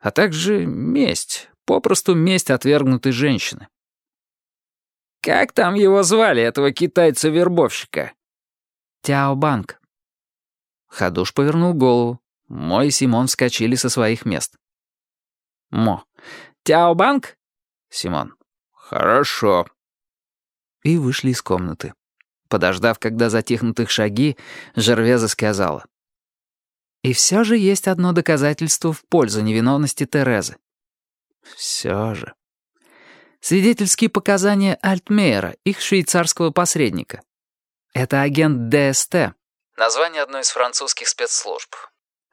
а также месть, попросту месть отвергнутой женщины. «Как там его звали, этого китайца-вербовщика?» «Тяо Банк». Хадуш повернул голову. Мой и Симон вскочили со своих мест. Мо. «Тяо Банк?» Симон. «Хорошо». И вышли из комнаты. Подождав, когда затихнут их шаги, Жервеза сказала. «И все же есть одно доказательство в пользу невиновности Терезы». «Все же». Свидетельские показания Альтмейера, их швейцарского посредника. Это агент ДСТ. Название одной из французских спецслужб.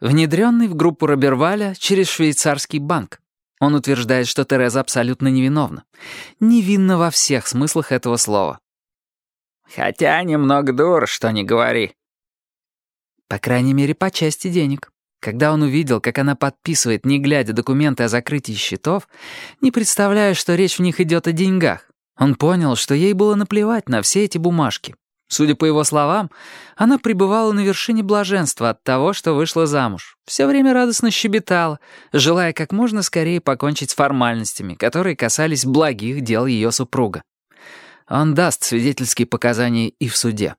Внедренный в группу Роберваля через швейцарский банк. Он утверждает, что Тереза абсолютно невиновна. Невинна во всех смыслах этого слова. Хотя немного дур, что не говори. По крайней мере, по части денег. Когда он увидел, как она подписывает, не глядя, документы о закрытии счетов, не представляя, что речь в них идет о деньгах, он понял, что ей было наплевать на все эти бумажки. Судя по его словам, она пребывала на вершине блаженства от того, что вышла замуж. Все время радостно щебетала, желая как можно скорее покончить с формальностями, которые касались благих дел ее супруга. Он даст свидетельские показания и в суде.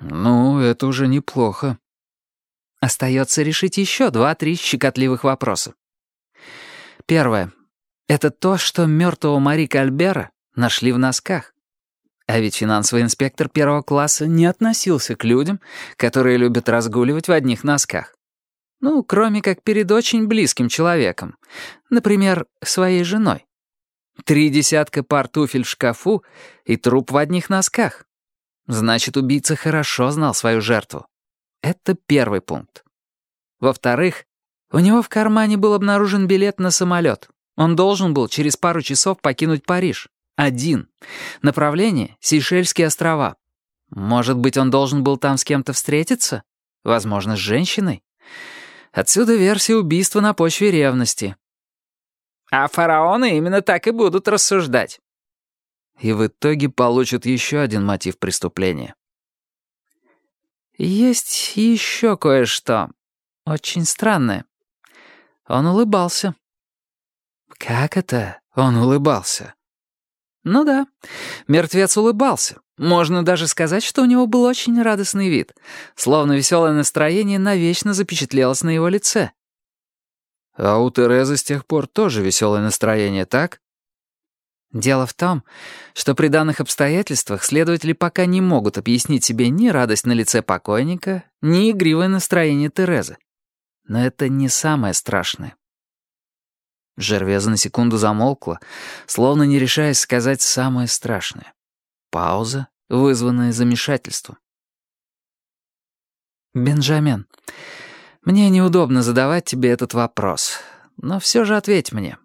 «Ну, это уже неплохо». Остается решить еще два-три щекотливых вопроса. Первое. Это то, что мертвого Мари Кальбера нашли в носках. А ведь финансовый инспектор первого класса не относился к людям, которые любят разгуливать в одних носках. Ну, кроме как перед очень близким человеком. Например, своей женой. Три десятка пар туфель в шкафу и труп в одних носках. Значит, убийца хорошо знал свою жертву. Это первый пункт. Во-вторых, у него в кармане был обнаружен билет на самолет. Он должен был через пару часов покинуть Париж. Один. Направление — Сейшельские острова. Может быть, он должен был там с кем-то встретиться? Возможно, с женщиной? Отсюда версия убийства на почве ревности. А фараоны именно так и будут рассуждать. И в итоге получат еще один мотив преступления. Есть еще кое-что. Очень странное. Он улыбался. Как это он улыбался? Ну да, мертвец улыбался. Можно даже сказать, что у него был очень радостный вид, словно веселое настроение навечно запечатлелось на его лице. А у Терезы с тех пор тоже веселое настроение, так? Дело в том, что при данных обстоятельствах следователи пока не могут объяснить себе ни радость на лице покойника, ни игривое настроение Терезы. Но это не самое страшное. Жервеза на секунду замолкла, словно не решаясь сказать самое страшное. Пауза, вызванная замешательством. «Бенджамен, мне неудобно задавать тебе этот вопрос, но все же ответь мне.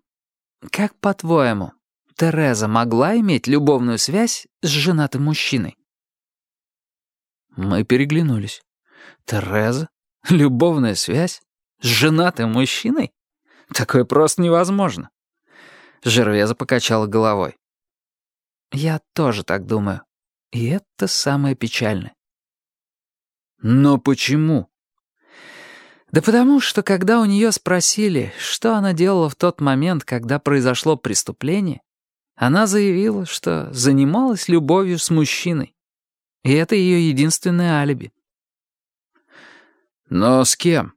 Как, по-твоему, Тереза могла иметь любовную связь с женатым мужчиной?» Мы переглянулись. «Тереза? Любовная связь? С женатым мужчиной?» Такое просто невозможно. Жервеза покачала головой. Я тоже так думаю. И это самое печальное. Но почему? Да потому что, когда у нее спросили, что она делала в тот момент, когда произошло преступление, она заявила, что занималась любовью с мужчиной. И это ее единственное алиби. Но с кем?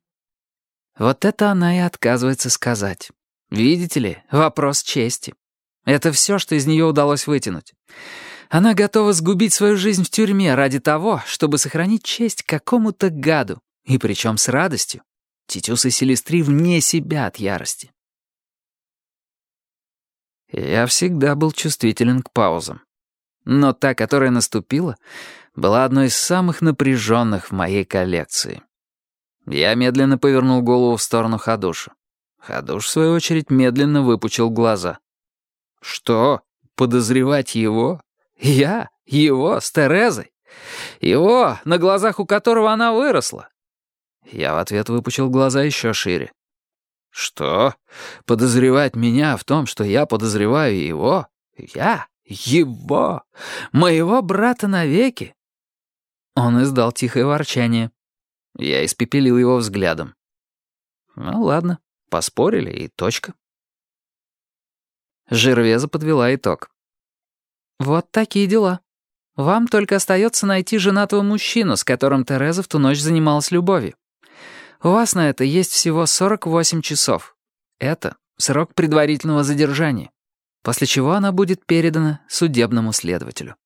Вот это она и отказывается сказать. Видите ли, вопрос чести. Это все, что из нее удалось вытянуть. Она готова сгубить свою жизнь в тюрьме ради того, чтобы сохранить честь какому-то гаду, и причем с радостью. Титюс и Селестри вне себя от ярости. Я всегда был чувствителен к паузам. Но та, которая наступила, была одной из самых напряженных в моей коллекции. Я медленно повернул голову в сторону Хадуша. Хадуш, в свою очередь, медленно выпучил глаза. «Что? Подозревать его? Я? Его? С Терезой? Его, на глазах у которого она выросла?» Я в ответ выпучил глаза еще шире. «Что? Подозревать меня в том, что я подозреваю его? Я? Его? Моего брата навеки?» Он издал тихое ворчание. Я испепелил его взглядом. Ну ладно, Поспорили и точка. Жервеза подвела итог. «Вот такие дела. Вам только остается найти женатого мужчину, с которым Тереза в ту ночь занималась любовью. У вас на это есть всего 48 часов. Это срок предварительного задержания, после чего она будет передана судебному следователю».